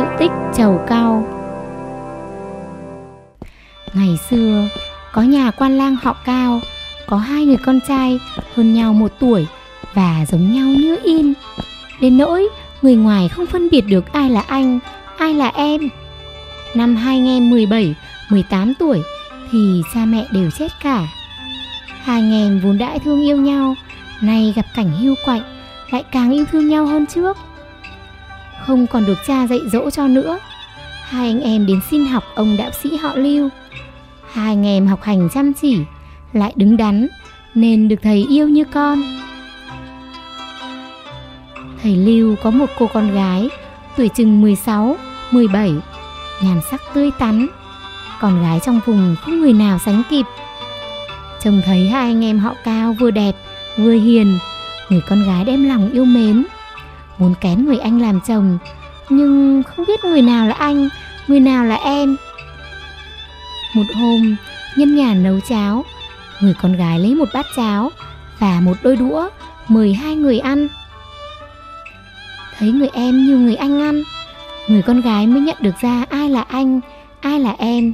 sự tích trầu cao Ngày xưa, có nhà quan lang họ cao, có hai người con trai hơn nhau một tuổi và giống nhau như in. Đến nỗi người ngoài không phân biệt được ai là anh, ai là em. Năm hai anh em 17, 18 tuổi thì cha mẹ đều chết cả. Hai anh em vốn đã thương yêu nhau, nay gặp cảnh hưu quạnh lại càng yêu thương nhau hơn trước. Không còn được cha dạy dỗ cho nữa. Hai anh em đến xin học ông đạo sĩ họ Lưu. Hai anh em học hành chăm chỉ, lại đứng đắn nên được thầy yêu như con. Thầy Lưu có một cô con gái, tuổi chừng 16, 17, nhàn sắc tươi tắn. Con gái trong vùng không người nào sánh kịp. Trông thấy hai anh em họ cao vừa đẹp, vừa hiền, người con gái đem lòng yêu mến. Muốn kén người anh làm chồng, nhưng không biết người nào là anh, người nào là em. Một hôm, nhân nhà nấu cháo, người con gái lấy một bát cháo và một đôi đũa mời hai người ăn. Thấy người em như người anh ăn người con gái mới nhận được ra ai là anh ai là em.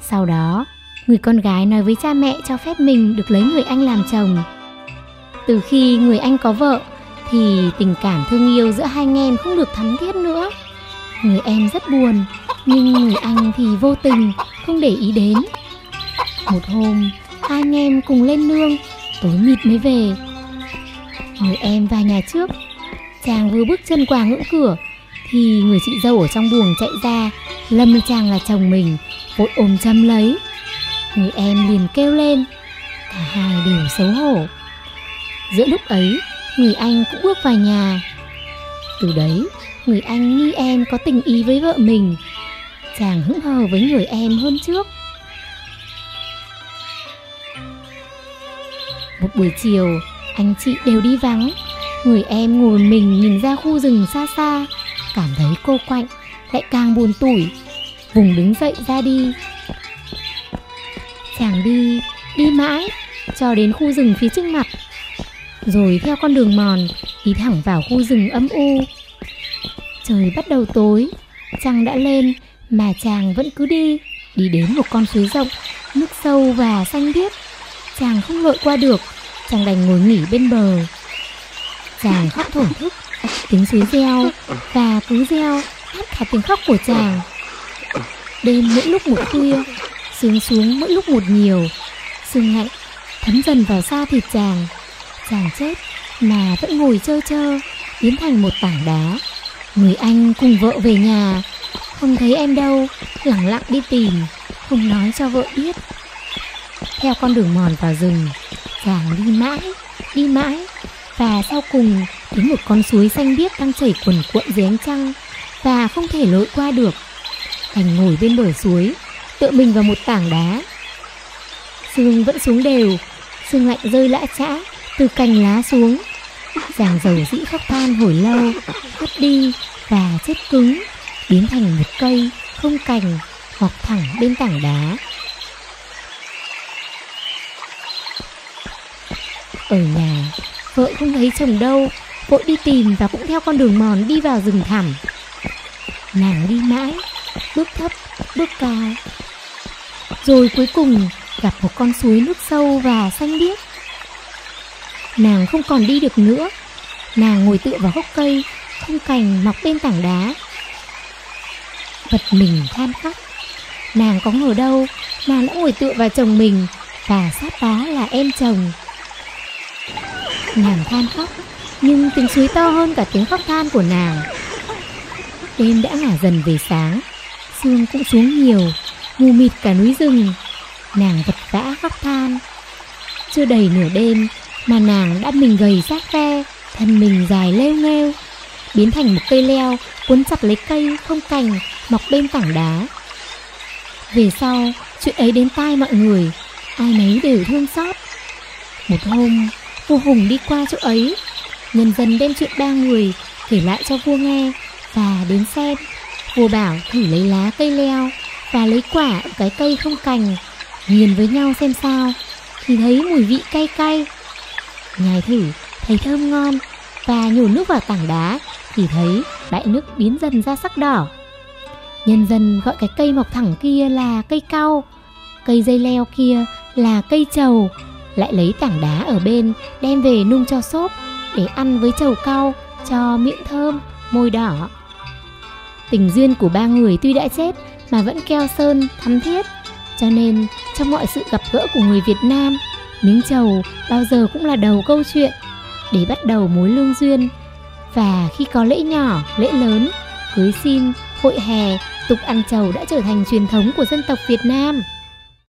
Sau đó người con gái nói với cha mẹ cho phép mình được lấy người anh làm chồng. Từ khi người anh có vợ thì tình cảm thương yêu giữa hai anh em không được thắm thiết nữa. Người em rất buồn, nhưng người anh thì vô tình, không để ý đến. Một hôm, hai anh em cùng lên nương, tối mịt mới về. Người em vào nhà trước, chàng vừa bước chân qua ngưỡng cửa, thì người chị dâu ở trong buồng chạy ra, lâm chàng là chồng mình, vội ôm chăm lấy. Người em liền kêu lên, cả hai đều xấu hổ. Giữa lúc ấy người anh cũng bước vào nhà. Từ đấy, người anh nghi em có tình ý với vợ mình. Chàng hững hờ với người em hơn trước. Một buổi chiều, anh chị đều đi vắng. Người em ngồi mình nhìn ra khu rừng xa xa. Cảm thấy cô quạnh lại càng buồn tủi. Vùng đứng dậy ra đi. Chàng đi đi mãi, cho đến khu rừng phía trước mặt rồi theo con đường mòn, đi thẳng vào khu rừng âm u. Trời bắt đầu tối, trăng đã lên mà chàng vẫn cứ đi đi đến một con suối rộng, nước sâu và xanh biếc. Chàng không lội qua được, chàng đành ngồi nghỉ bên bờ. Chàng khóc thổn thức, tiếng suối reo và cứ reo hát cả tiếng khóc của chàng. Đêm mỗi lúc một khuya sướng xuống mỗi lúc một nhiều. Sương lạnh, thấm dần vào da thịt chàng chàng chết mà vẫn ngồi chơi chơ biến thành một tảng đá. Người anh cùng vợ về nhà, không thấy em đâu lẳng lặng đi tìm, không nói cho vợ biết. Theo con đường mòn vào rừng chàng đi mãi đi mãi, và sau cùng đến một con suối xanh biếc đang chảy quần cuộn dưới ánh trăng, và không thể lội qua được. Thành ngồi bên bờ suối, tựa mình vào một tảng đá. Sương vẫn xuống đều, sương lạnh rơi lã trã từ cành lá xuống. Giàng dầu dĩ khóc than hồi lâu mất đi và chết cứng, biến thành một cây không cành hoặc thẳng bên tảng đá. Ở nhà, vợ không thấy chồng đâu, vội đi tìm và cũng theo con đường mòn đi vào rừng thẳm. Nàng đi mãi, bước thấp, bước cao. Rồi cuối cùng gặp một con suối nước sâu và xanh biếc nàng không còn đi được nữa. Nàng ngồi tựa vào gốc cây không cành mọc bên tảng đá. Vật mình than khóc. Nàng có ngờ đâu, nàng đã ngồi tựa vào chồng mình và sát đó là em chồng. Nàng than khóc, nhưng tiếng suối to hơn cả tiếng khóc than của nàng. Đêm đã ngả dần về sáng, sương cũng xuống nhiều, mù mịt cả núi rừng. Nàng vật vã khóc than. Chưa đầy nửa đêm mà nàng đã mình gầy xác ve thân mình dài lêu nghêu, biến thành một cây leo cuốn chặt lấy cây không cành, mọc bên tảng đá. Về sau, chuyện ấy đến tai mọi người, ai nấy đều thương xót. Một hôm, vua hùng đi qua chỗ ấy, nhân dân đem chuyện ba người kể lại cho vua nghe và đến xem. Vua bảo thử lấy lá cây leo và lấy quả ở cái cây không cành, nghiền với nhau xem sao. Thì thấy mùi vị cay cay nhai thử thấy thơm ngon và nhổ nước vào tảng đá thì thấy bãi nước biến dần ra sắc đỏ Nhân dân gọi cái cây mọc thẳng kia là cây cau, cây dây leo kia là cây trầu, lại lấy tảng đá ở bên đem về nung cho xốp để ăn với trầu cau cho miệng thơm, môi đỏ. Tình duyên của ba người tuy đã chết mà vẫn keo sơn thắm thiết, cho nên trong mọi sự gặp gỡ của người Việt Nam, miếng trầu bao giờ cũng là đầu câu chuyện để bắt đầu mối lương duyên. Và khi có lễ nhỏ, lễ lớn, cưới xin, hội hè, tục ăn trầu đã trở thành truyền thống của dân tộc Việt Nam.